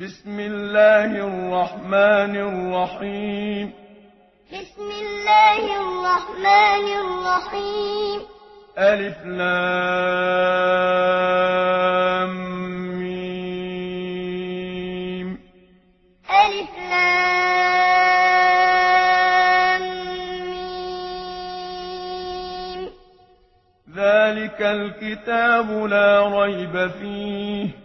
بسم الله الرحمن الرحيم بسم الله الرحمن الرحيم ألف لام ميم ألف لام ميم ذلك الكتاب لا ريب فيه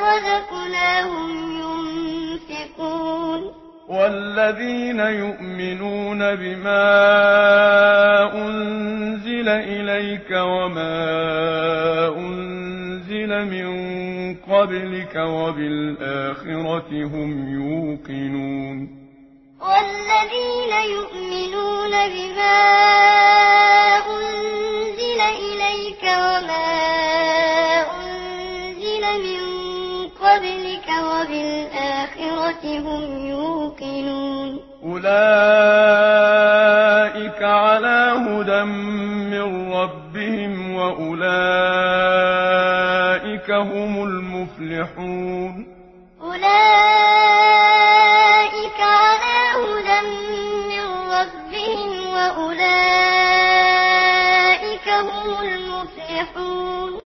رزقناهم ينفقون. والذين يؤمنون بما أنزل إليك وما أنزل من قبلك وبالآخرة هم يوقنون. والذين يؤمنون بما أنزل إليك وما أنزل من قبلك وبالآخرة هم يوقنون. أولئك على هدى من ربهم وأولئك هم المفلحون. أولئك على هدى من ربهم وأولئك هم المفلحون.